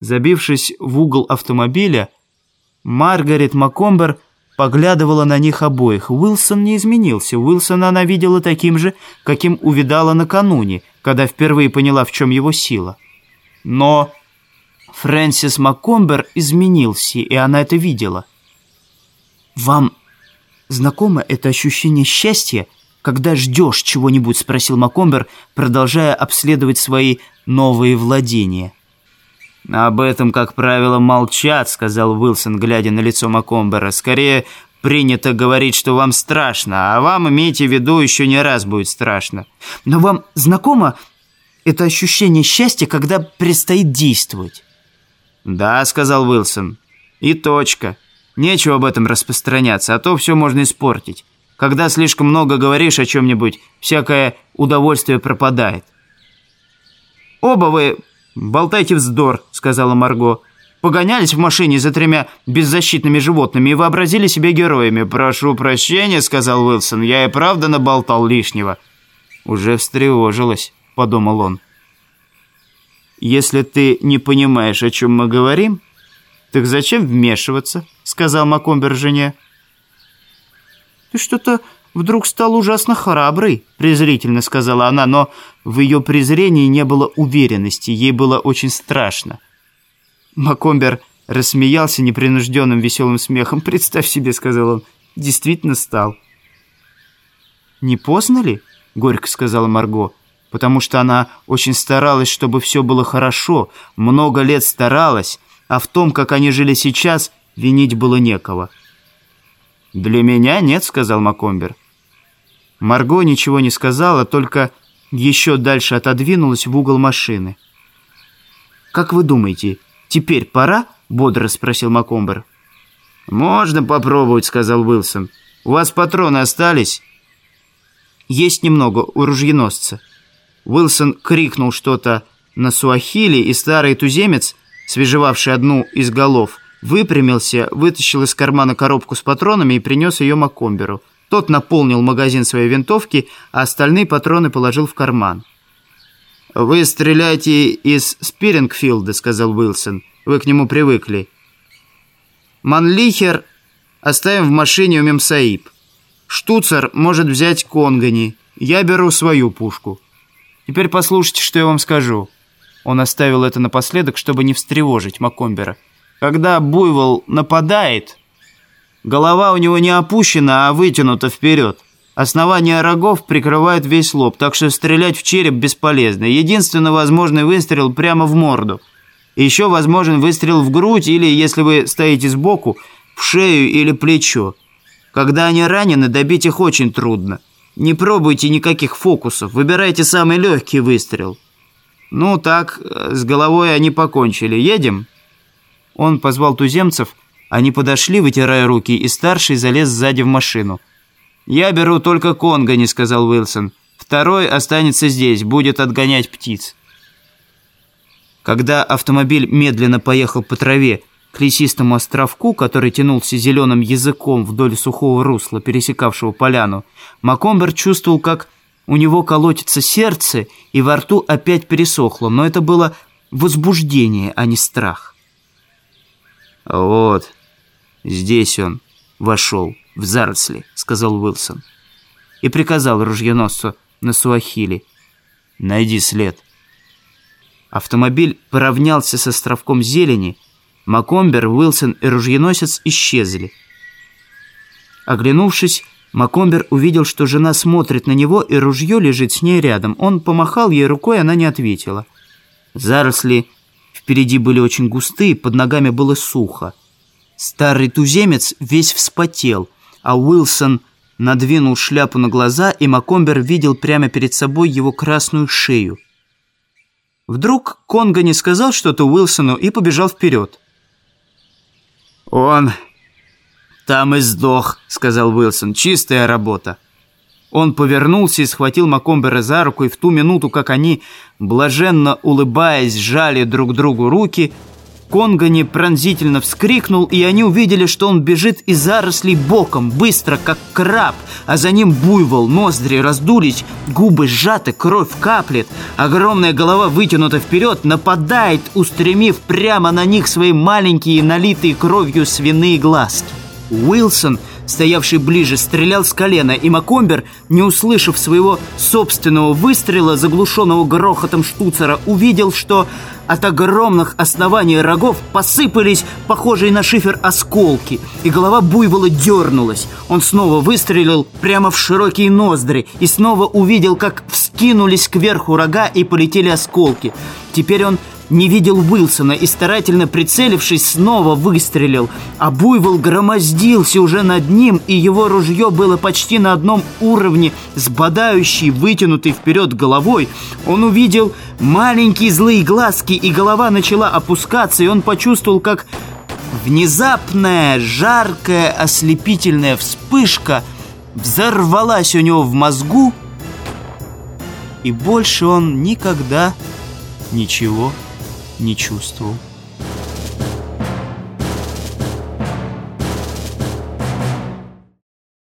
Забившись в угол автомобиля, Маргарет Макомбер поглядывала на них обоих. Уилсон не изменился. Уилсона она видела таким же, каким увидала накануне, когда впервые поняла, в чем его сила. Но Фрэнсис Маккомбер изменился, и она это видела. «Вам знакомо это ощущение счастья, когда ждешь чего-нибудь?» — спросил Маккомбер, продолжая обследовать свои новые владения. «Об этом, как правило, молчат», — сказал Уилсон, глядя на лицо Маккомбера. «Скорее принято говорить, что вам страшно, а вам, имейте в виду, еще не раз будет страшно». «Но вам знакомо это ощущение счастья, когда предстоит действовать?» «Да», — сказал Уилсон. «И точка. Нечего об этом распространяться, а то все можно испортить. Когда слишком много говоришь о чем-нибудь, всякое удовольствие пропадает». «Оба вы болтайте вздор», — сказала Марго. «Погонялись в машине за тремя беззащитными животными и вообразили себя героями. Прошу прощения», — сказал Уилсон, — «я и правда наболтал лишнего». «Уже встревожилась», — подумал он. «Если ты не понимаешь, о чем мы говорим, так зачем вмешиваться?» — сказал Макомбер жене. «Ты что-то вдруг стал ужасно храбрый», — презрительно сказала она, но в ее презрении не было уверенности, ей было очень страшно. Макомбер рассмеялся непринужденным веселым смехом. «Представь себе», — сказал он, — «действительно стал». «Не поздно ли?» — горько сказала Марго потому что она очень старалась, чтобы все было хорошо, много лет старалась, а в том, как они жили сейчас, винить было некого. «Для меня нет», — сказал Макомбер. Марго ничего не сказала, только еще дальше отодвинулась в угол машины. «Как вы думаете, теперь пора?» — бодро спросил Макомбер. «Можно попробовать», — сказал Уилсон. «У вас патроны остались?» «Есть немного у ружьеносца». Уилсон крикнул что-то на суахили, и старый туземец, свежевавший одну из голов, выпрямился, вытащил из кармана коробку с патронами и принес ее Маккомберу. Тот наполнил магазин своей винтовки, а остальные патроны положил в карман. «Вы стреляете из Спирингфилда», — сказал Уилсон. «Вы к нему привыкли». «Манлихер оставим в машине у Мемсаиб. Штуцер может взять Конгани. Я беру свою пушку». Теперь послушайте, что я вам скажу». Он оставил это напоследок, чтобы не встревожить Макомбера. «Когда буйвол нападает, голова у него не опущена, а вытянута вперед. Основание рогов прикрывает весь лоб, так что стрелять в череп бесполезно. Единственный возможный выстрел прямо в морду. Еще возможен выстрел в грудь или, если вы стоите сбоку, в шею или плечо. Когда они ранены, добить их очень трудно. Не пробуйте никаких фокусов, выбирайте самый легкий выстрел. Ну так, с головой они покончили. Едем?» Он позвал туземцев, они подошли, вытирая руки, и старший залез сзади в машину. «Я беру только Конгани», — сказал Уилсон. «Второй останется здесь, будет отгонять птиц». Когда автомобиль медленно поехал по траве, к лесистому островку, который тянулся зеленым языком вдоль сухого русла, пересекавшего поляну, Макомбер чувствовал, как у него колотится сердце, и во рту опять пересохло, но это было возбуждение, а не страх. «Вот, здесь он вошел, в заросли», — сказал Уилсон. И приказал ружьеносцу на суахили. «Найди след». Автомобиль поравнялся с островком зелени, Макомбер, Уилсон и ружьеносец исчезли. Оглянувшись, Макомбер увидел, что жена смотрит на него, и ружье лежит с ней рядом. Он помахал ей рукой, она не ответила. Заросли впереди были очень густые, под ногами было сухо. Старый туземец весь вспотел, а Уилсон надвинул шляпу на глаза, и Макомбер видел прямо перед собой его красную шею. Вдруг Конго не сказал что-то Уилсону и побежал вперед. «Он там и сдох», — сказал Уилсон. «Чистая работа». Он повернулся и схватил Макомбера за руку, и в ту минуту, как они, блаженно улыбаясь, сжали друг другу руки, Конгани пронзительно вскрикнул, и они увидели, что он бежит из зарослей боком, быстро, как краб, а за ним буйвол, ноздри раздулись, губы сжаты, кровь каплет, огромная голова вытянута вперед, нападает, устремив прямо на них свои маленькие, налитые кровью свиные глазки. Уилсон стоявший ближе, стрелял с колена, и Макомбер, не услышав своего собственного выстрела, заглушенного грохотом штуцера, увидел, что от огромных оснований рогов посыпались похожие на шифер осколки, и голова буйвола дернулась. Он снова выстрелил прямо в широкие ноздри и снова увидел, как вскинулись кверху рога и полетели осколки. Теперь он не видел Уилсона и, старательно прицелившись, снова выстрелил. А Буйвол громоздился уже над ним, и его ружье было почти на одном уровне с бодающей, вытянутой вперед головой. Он увидел маленькие злые глазки, и голова начала опускаться, и он почувствовал, как внезапная, жаркая, ослепительная вспышка взорвалась у него в мозгу, и больше он никогда ничего не чувствовал.